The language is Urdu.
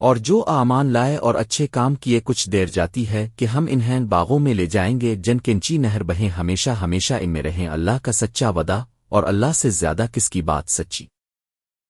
اور جو آمان لائے اور اچھے کام کیے کچھ دیر جاتی ہے کہ ہم انہیں باغوں میں لے جائیں گے جن کنچی نہر بہیں ہمیشہ ہمیشہ ان میں رہیں اللہ کا سچا ودا اور اللہ سے زیادہ کس کی بات سچی۔